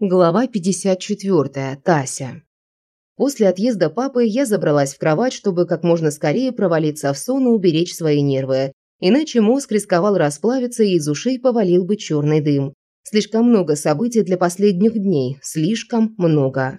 Глава 54. Тася. После отъезда папы я забралась в кровать, чтобы как можно скорее провалиться в сон и уберечь свои нервы. Иначе мозг рисковал расплавиться и из ушей повалил бы черный дым. Слишком много событий для последних дней. Слишком много.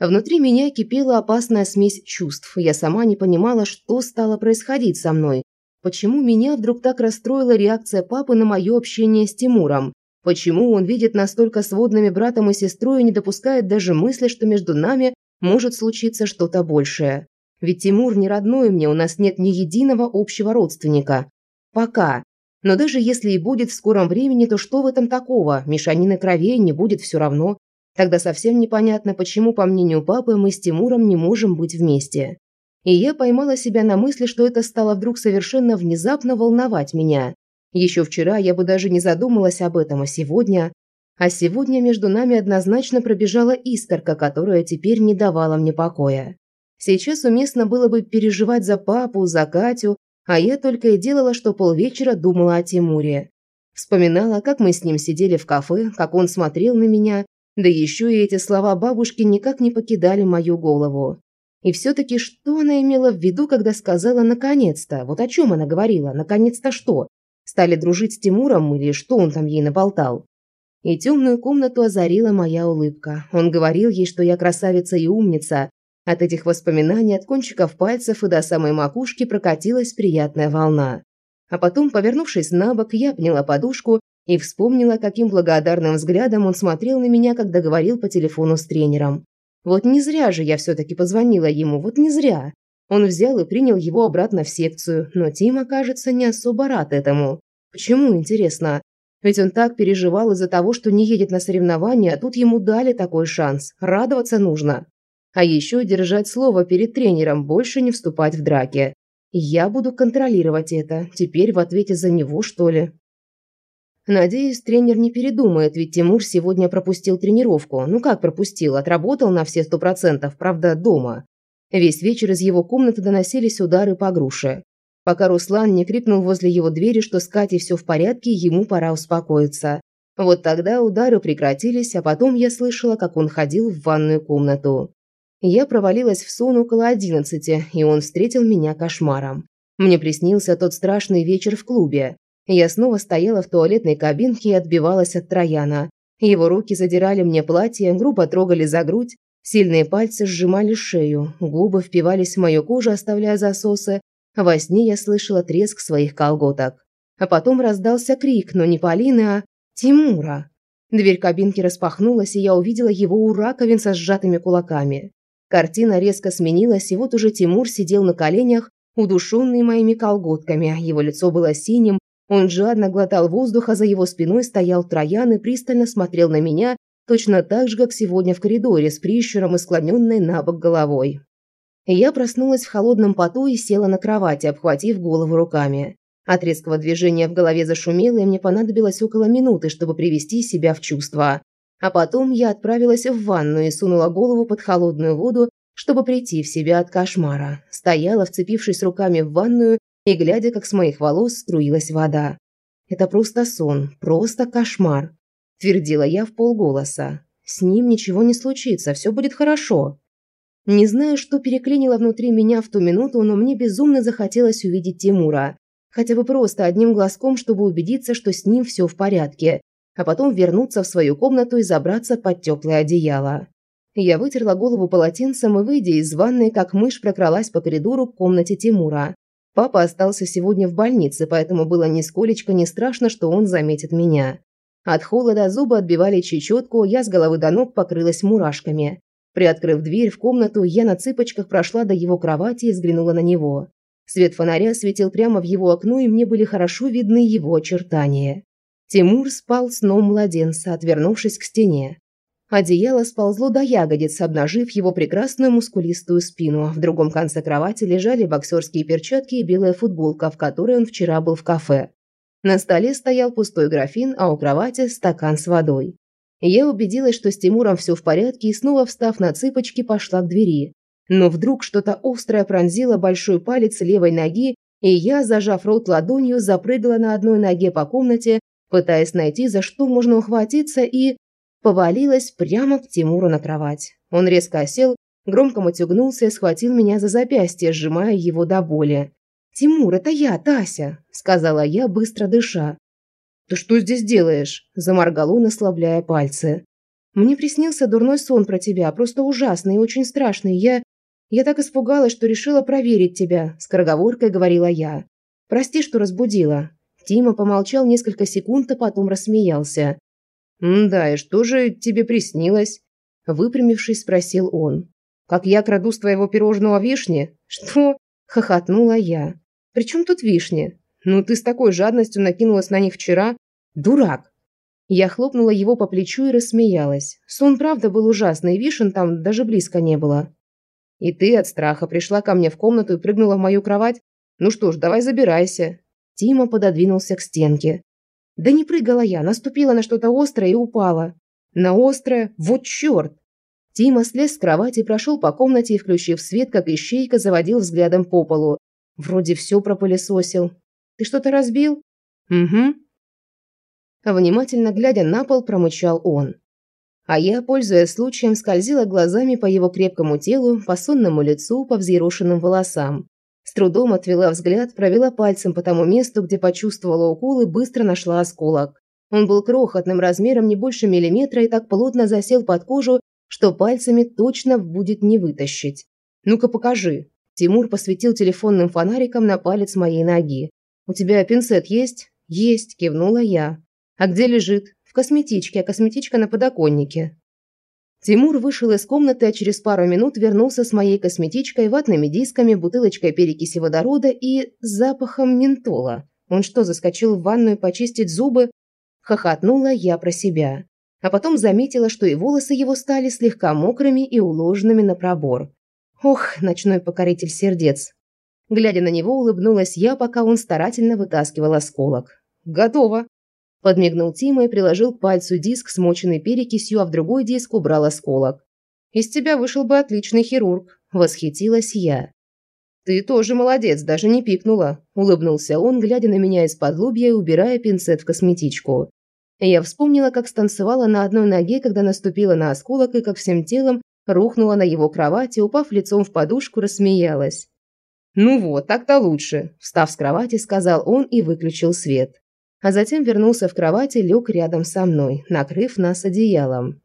Внутри меня кипела опасная смесь чувств. Я сама не понимала, что стало происходить со мной. Почему меня вдруг так расстроила реакция папы на мое общение с Тимуром? Почему он видит настолько сводными братом и сестрой и не допускает даже мысли, что между нами может случиться что-то большее? Ведь Тимур не родной мне, у нас нет ни единого общего родственника. Пока. Но даже если и будет в скором времени, то что в этом такого? Мешанины кровей не будет все равно. Тогда совсем непонятно, почему, по мнению папы, мы с Тимуром не можем быть вместе. И я поймала себя на мысли, что это стало вдруг совершенно внезапно волновать меня. Еще вчера я бы даже не задумалась об этом, а сегодня... А сегодня между нами однозначно пробежала искорка, которая теперь не давала мне покоя. Сейчас уместно было бы переживать за папу, за Катю, а я только и делала, что полвечера думала о Тимуре. Вспоминала, как мы с ним сидели в кафе, как он смотрел на меня, да еще и эти слова бабушки никак не покидали мою голову. И все-таки что она имела в виду, когда сказала «наконец-то»? Вот о чем она говорила? «Наконец-то что?» Стали дружить с Тимуром или что он там ей наболтал? И темную комнату озарила моя улыбка. Он говорил ей, что я красавица и умница. От этих воспоминаний от кончиков пальцев и до самой макушки прокатилась приятная волна. А потом, повернувшись на бок, я обняла подушку и вспомнила, каким благодарным взглядом он смотрел на меня, когда говорил по телефону с тренером. Вот не зря же я все-таки позвонила ему, вот не зря. Он взял и принял его обратно в секцию, но Тима, кажется, не особо рад этому. Почему, интересно? Ведь он так переживал из-за того, что не едет на соревнования, а тут ему дали такой шанс. Радоваться нужно. А еще держать слово перед тренером, больше не вступать в драки. Я буду контролировать это. Теперь в ответе за него, что ли? Надеюсь, тренер не передумает, ведь Тимур сегодня пропустил тренировку. Ну как пропустил? Отработал на все сто процентов, правда, дома. Весь вечер из его комнаты доносились удары по груше. Пока Руслан не крикнул возле его двери, что с Катей все в порядке, ему пора успокоиться. Вот тогда удары прекратились, а потом я слышала, как он ходил в ванную комнату. Я провалилась в сон около одиннадцати, и он встретил меня кошмаром. Мне приснился тот страшный вечер в клубе. Я снова стояла в туалетной кабинке и отбивалась от Трояна. Его руки задирали мне платье, грубо трогали за грудь, Сильные пальцы сжимали шею, губы впивались в мою кожу, оставляя засосы. Во сне я слышала треск своих колготок. А потом раздался крик, но не Полины, а Тимура. Дверь кабинки распахнулась, и я увидела его у раковин со сжатыми кулаками. Картина резко сменилась, и вот уже Тимур сидел на коленях, удушенный моими колготками. Его лицо было синим, он жадно глотал воздух, а за его спиной стоял Троян и пристально смотрел на меня, Точно так же, как сегодня в коридоре, с прищуром и склоненной на бок головой. Я проснулась в холодном поту и села на кровати, обхватив голову руками. От резкого движения в голове зашумело, и мне понадобилось около минуты, чтобы привести себя в чувство. А потом я отправилась в ванну и сунула голову под холодную воду, чтобы прийти в себя от кошмара. Стояла, вцепившись руками в ванную и глядя, как с моих волос струилась вода. Это просто сон, просто кошмар твердила я в полголоса. С ним ничего не случится, все будет хорошо. Не знаю, что переклинило внутри меня в ту минуту, но мне безумно захотелось увидеть Тимура. Хотя бы просто одним глазком, чтобы убедиться, что с ним все в порядке. А потом вернуться в свою комнату и забраться под теплое одеяло. Я вытерла голову полотенцем и, выйдя из ванной, как мышь прокралась по коридору к комнате Тимура. Папа остался сегодня в больнице, поэтому было нисколечко не страшно, что он заметит меня. От холода зубы отбивали чечетку, я с головы до ног покрылась мурашками. Приоткрыв дверь в комнату, я на цыпочках прошла до его кровати и взглянула на него. Свет фонаря светил прямо в его окно, и мне были хорошо видны его очертания. Тимур спал сном младенца, отвернувшись к стене. Одеяло сползло до ягодиц, обнажив его прекрасную мускулистую спину. В другом конце кровати лежали боксерские перчатки и белая футболка, в которой он вчера был в кафе. На столе стоял пустой графин, а у кровати стакан с водой. Я убедилась, что с Тимуром все в порядке, и снова встав на цыпочки, пошла к двери. Но вдруг что-то острое пронзило большой палец левой ноги, и я, зажав рот ладонью, запрыгала на одной ноге по комнате, пытаясь найти, за что можно ухватиться, и... повалилась прямо к Тимуру на кровать. Он резко осел, громко матюгнулся и схватил меня за запястье, сжимая его до боли. «Тимур, это я, Тася», – сказала я, быстро дыша. «Ты что здесь делаешь?» – заморгал он, ослабляя пальцы. «Мне приснился дурной сон про тебя, просто ужасный и очень страшный. Я... я так испугалась, что решила проверить тебя», – скороговоркой говорила я. «Прости, что разбудила». Тима помолчал несколько секунд, а потом рассмеялся. «Да, и что же тебе приснилось?» Выпрямившись, спросил он. «Как я краду с твоего пирожного вишни?» «Что?» – хохотнула я. «При чем тут вишни? Ну ты с такой жадностью накинулась на них вчера. Дурак!» Я хлопнула его по плечу и рассмеялась. Сон правда был ужасный, вишен там даже близко не было. «И ты от страха пришла ко мне в комнату и прыгнула в мою кровать? Ну что ж, давай забирайся». Тима пододвинулся к стенке. Да не прыгала я, наступила на что-то острое и упала. На острое? Вот черт! Тима слез с кровати, прошел по комнате и, включив свет, как ищейка, заводил взглядом по полу. Вроде все пропылесосил. Ты что-то разбил? Угу. Внимательно глядя на пол, промычал он. А я, пользуясь случаем, скользила глазами по его крепкому телу, по сонному лицу, по взъерошенным волосам. С трудом отвела взгляд, провела пальцем по тому месту, где почувствовала укол и быстро нашла осколок. Он был крохотным размером не больше миллиметра и так плотно засел под кожу, что пальцами точно будет не вытащить. «Ну-ка покажи». Тимур посветил телефонным фонариком на палец моей ноги. «У тебя пинцет есть?» «Есть», – кивнула я. «А где лежит?» «В косметичке, а косметичка на подоконнике». Тимур вышел из комнаты, а через пару минут вернулся с моей косметичкой, ватными дисками, бутылочкой перекиси водорода и запахом ментола. Он что, заскочил в ванную почистить зубы? Хохотнула я про себя. А потом заметила, что и волосы его стали слегка мокрыми и уложенными на пробор. Ох, ночной покоритель сердец. Глядя на него, улыбнулась я, пока он старательно вытаскивал осколок. «Готово!» Подмигнул Тима и приложил к пальцу диск, смоченный перекисью, а в другой диск убрал осколок. «Из тебя вышел бы отличный хирург», – восхитилась я. «Ты тоже молодец, даже не пикнула», – улыбнулся он, глядя на меня из-под лобья и убирая пинцет в косметичку. Я вспомнила, как станцевала на одной ноге, когда наступила на осколок и как всем телом рухнула на его кровати, упав лицом в подушку, рассмеялась. «Ну вот, так-то лучше», – встав с кровати, сказал он и выключил свет. А затем вернулся в кровать и лег рядом со мной, накрыв нас одеялом.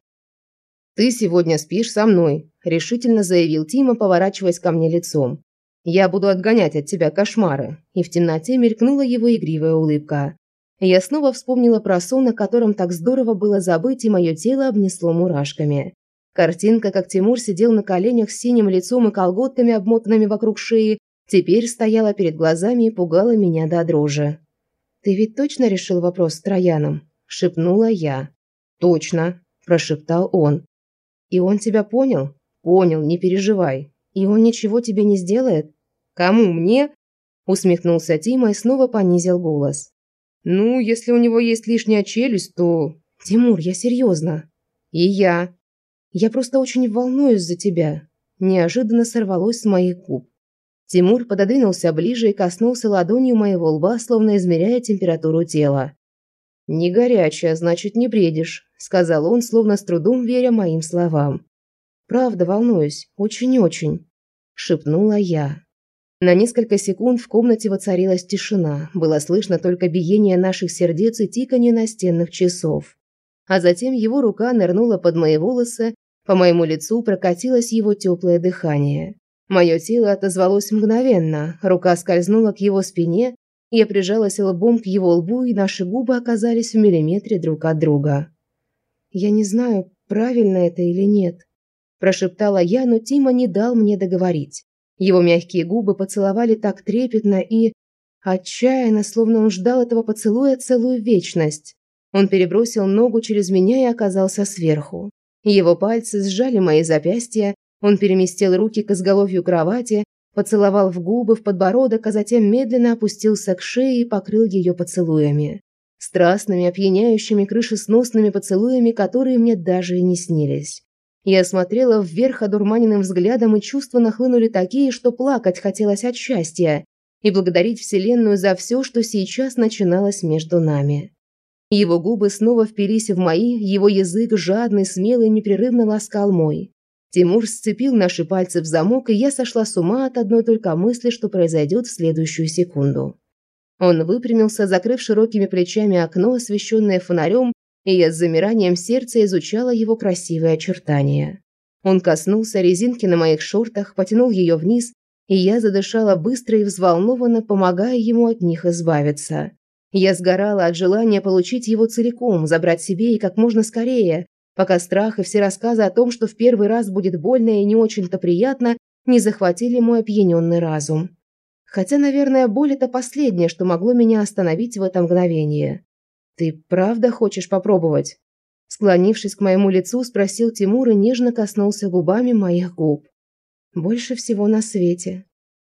«Ты сегодня спишь со мной», – решительно заявил Тима, поворачиваясь ко мне лицом. «Я буду отгонять от тебя кошмары», и в темноте мелькнула его игривая улыбка. Я снова вспомнила про сон, о котором так здорово было забыть, и мое тело обнесло мурашками. Картинка, как Тимур сидел на коленях с синим лицом и колготками, обмотанными вокруг шеи, теперь стояла перед глазами и пугала меня до дрожи. «Ты ведь точно решил вопрос с Трояном?» – шепнула я. «Точно», – прошептал он. «И он тебя понял?» «Понял, не переживай. И он ничего тебе не сделает?» «Кому, мне?» – усмехнулся Тима и снова понизил голос. «Ну, если у него есть лишняя челюсть, то...» «Тимур, я серьезно». «И я». «Я просто очень волнуюсь за тебя». Неожиданно сорвалось с моих губ. Тимур пододвинулся ближе и коснулся ладонью моего лба, словно измеряя температуру тела. «Не горячая, значит, не бредишь», – сказал он, словно с трудом веря моим словам. «Правда, волнуюсь. Очень-очень», – шепнула я. На несколько секунд в комнате воцарилась тишина. Было слышно только биение наших сердец и тиканье настенных часов. А затем его рука нырнула под мои волосы, по моему лицу прокатилось его теплое дыхание. Мое тело отозвалось мгновенно, рука скользнула к его спине, я прижалась лбом к его лбу, и наши губы оказались в миллиметре друг от друга. «Я не знаю, правильно это или нет», – прошептала я, но Тима не дал мне договорить. Его мягкие губы поцеловали так трепетно и отчаянно, словно он ждал этого поцелуя целую вечность. Он перебросил ногу через меня и оказался сверху. Его пальцы сжали мои запястья, он переместил руки к изголовью кровати, поцеловал в губы, в подбородок, а затем медленно опустился к шее и покрыл ее поцелуями. Страстными, опьяняющими, крышесносными поцелуями, которые мне даже и не снились. Я смотрела вверх одурманенным взглядом, и чувства нахлынули такие, что плакать хотелось от счастья и благодарить Вселенную за все, что сейчас начиналось между нами. Его губы снова впились в мои, его язык, жадный, смелый, непрерывно ласкал мой. Тимур сцепил наши пальцы в замок, и я сошла с ума от одной только мысли, что произойдет в следующую секунду. Он выпрямился, закрыв широкими плечами окно, освещенное фонарем, и я с замиранием сердца изучала его красивые очертания. Он коснулся резинки на моих шортах, потянул ее вниз, и я задышала быстро и взволнованно, помогая ему от них избавиться. Я сгорала от желания получить его целиком, забрать себе и как можно скорее, пока страх и все рассказы о том, что в первый раз будет больно и не очень-то приятно, не захватили мой опьяненный разум. Хотя, наверное, боль – это последнее, что могло меня остановить в это мгновение. «Ты правда хочешь попробовать?» Склонившись к моему лицу, спросил Тимур и нежно коснулся губами моих губ. «Больше всего на свете».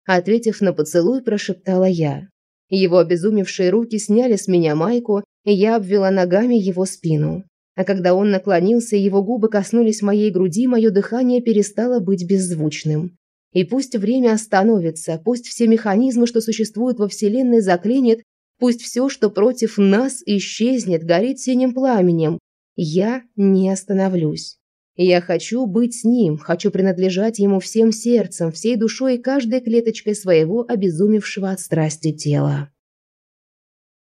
Ответив на поцелуй, прошептала я. Его обезумевшие руки сняли с меня майку, и я обвела ногами его спину. А когда он наклонился, его губы коснулись моей груди, мое дыхание перестало быть беззвучным. И пусть время остановится, пусть все механизмы, что существуют во Вселенной, заклинит, Пусть все, что против нас, исчезнет, горит синим пламенем. Я не остановлюсь. Я хочу быть с ним, хочу принадлежать ему всем сердцем, всей душой и каждой клеточкой своего обезумевшего от страсти тела.